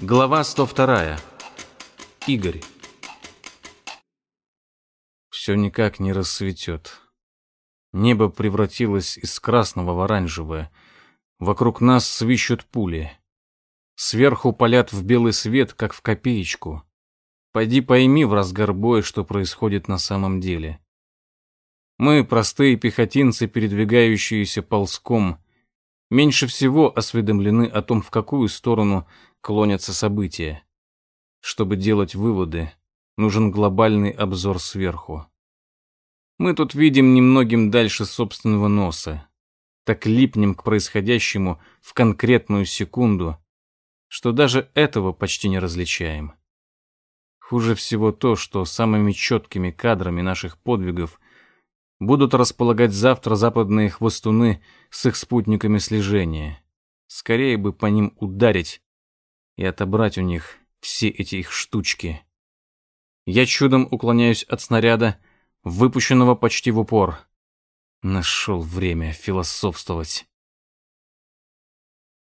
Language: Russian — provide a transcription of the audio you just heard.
Глава 102. Игорь. Все никак не рассветет. Небо превратилось из красного в оранжевое. Вокруг нас свищут пули. Сверху палят в белый свет, как в копеечку. Пойди пойми в разгар боя, что происходит на самом деле. Мы, простые пехотинцы, передвигающиеся ползком, меньше всего осведомлены о том, в какую сторону клонятся события. Чтобы делать выводы, нужен глобальный обзор сверху. Мы тут видим немногим дальше собственного носа. Так липнем к происходящему в конкретную секунду, что даже этого почти не различаем. Хуже всего то, что самыми четкими кадрами наших подвигов будут располагать завтра западные хвостуны с их спутниками слежения. Скорее бы по ним ударить и отобрать у них все эти их штучки. Я чудом уклоняюсь от снаряда, выпущенного почти в упор. Нашел время философствовать.